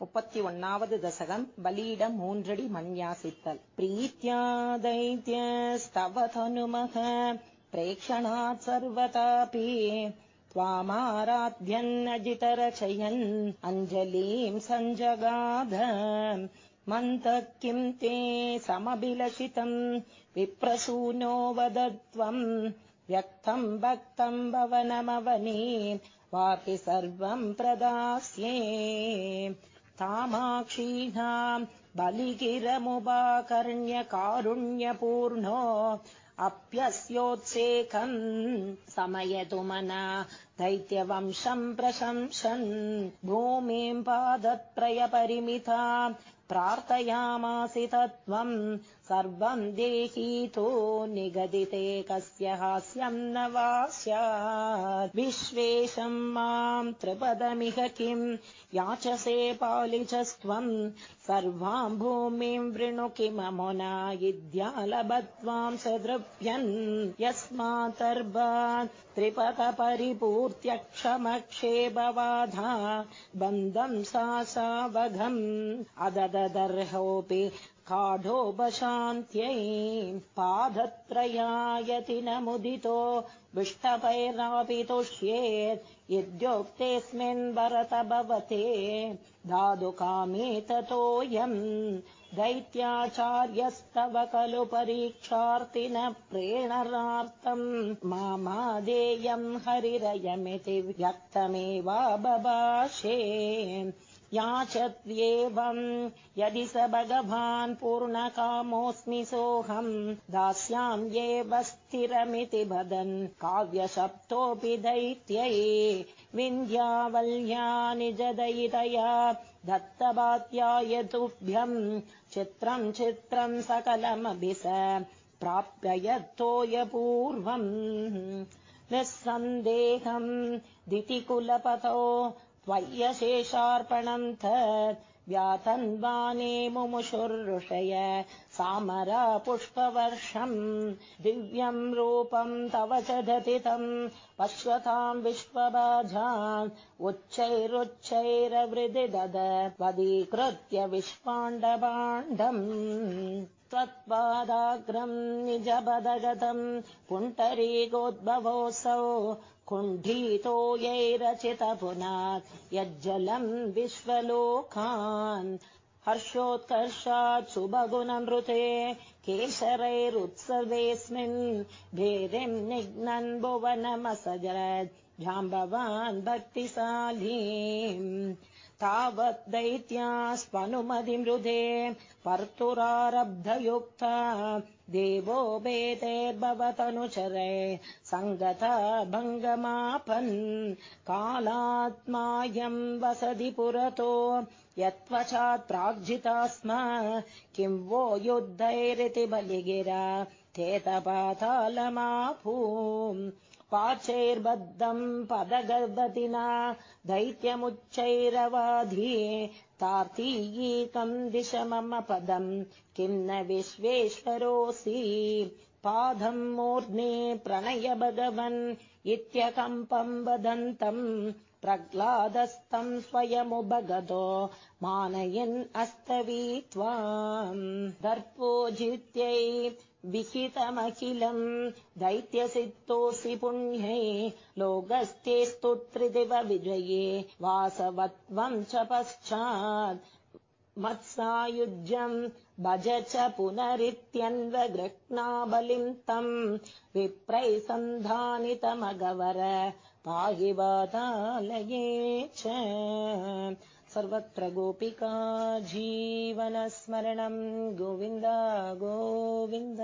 முப்பத்தி ஒன்னாவது தசகம் பலியிடம் மூன்றடி மண் யாசித்தல் பிரீத்யா दैत्यस्तवतनुमः प्रेक्षणात् सर्वतापि त्वामाराध्यन्नजितरचयन् अञ्जलीम् सञ्जगाध मन्तः किम् ते समभिलषितम् विप्रसूनो वदत्वम् व्यक्तम् भक्तम् भवनमवनी वापि सर्वम् प्रदास्ये तामाक्षीणाम् बलिगिरमुपाकर्ण्यकारुण्यपूर्णो अप्यस्योत्सेकम् समयतु मना दैत्यवंशम् प्रशंसन् भूमिम् पादत्रयपरिमिता प्रार्थयामासि तत्त्वम् सर्वम् देहीतो निगदिते कस्य हास्यम् न वा स्यात्। विश्वेशम् माम् त्रिपदमिह किम् याचसे पालिचस्त्वम् सर्वाम् भूमिम् वृणु किममुना इद्यालभत्वाम् स दृप्यन् बन्धम् सा सावधम् अदददर्होऽपि काढोपशान्त्यै पादत्रयायति न मुदितो विष्टपैरापि तुष्येत् यद्योक्तेऽस्मिन् भरत भवते धातुकामे ततोऽयम् दैत्याचार्यस्तव खलु परीक्षार्तिन प्रेरणार्थम् मामादेयम् हरिरयमिति व्यक्तमेवा बभाषे याचत्येवम् यदि स भगवान् पूर्णकामोऽस्मि सोऽहम् दास्याम्येव स्थिरमिति वदन्। काव्यशब्दोऽपि दैत्यै विन्ध्यावल्या निजदयितया। दत्तवात्याय तुभ्यम् चित्रम् चित्रम् सकलमभि स प्राप्य पूर्वम् निःसन्देहम् दितिकुलपतो त्वय्यशेषार्पणम् तत् व्यातन्वाने मुमुषुर्षय सामरा पुष्पवर्षम् दिव्यम् रूपम् तव च दतितम् पश्वताम् विश्वबाजान् उच्चैरुच्चैरवृदि ददवदीकृत्य विश्वाण्डबाण्डम् त्वत्पादाग्रम् निजपदगतम् पुण्डरीकोद्भवोऽसौ कुण्ठितो यैरचित पुनात् यज्जलम् विश्वलोकान्। हर्षोत्कर्षात् सुभगुणनृते केशरैरुत्सवेऽस्मिन् भेरिम् निघ्नन् भुवनमसजरत् जाम्बवान् भक्तिशालीम् तावत् दैत्यास्त्वनुमतिमृधे पर्तुरारब्धयुक्ता देवो भेदेर्भवतनुचरे सङ्गता भङ्गमापन् कालात्मायम् वसति पुरतो यत्त्वचात् प्राग्जिता स्म किं वो युद्धैरिति बलिगिरा चेतपातालमापूम् पाचैर्बद्धम् पदगर्वतिना दैत्यमुच्चैरवाधी तार्तीयीकम् दिश मम पदम् किम् न विश्वेश्वरोऽसि पादम् मूर्ध्ने प्रणय भगवन् इत्यकम्पम् वदन्तम् प्रह्लादस्तम् स्वयमुपगतो मानयन् अस्तवी त्वाम् दर्पोजित्यै विहितमखिलम् दैत्यसिद्धोऽसि पुण्यै लोकस्थे स्तोत्रिदिव विजये वासवत्वम् च पश्चात् मत्सायुज्यम् भज च पुनरित्यन्वगृह्णा बलिम् तम् विप्रै सन्धानितमगवर पाहि वातालये च सर्वत्र गोपिका जीवनस्मरणम् गोविन्द गोविन्द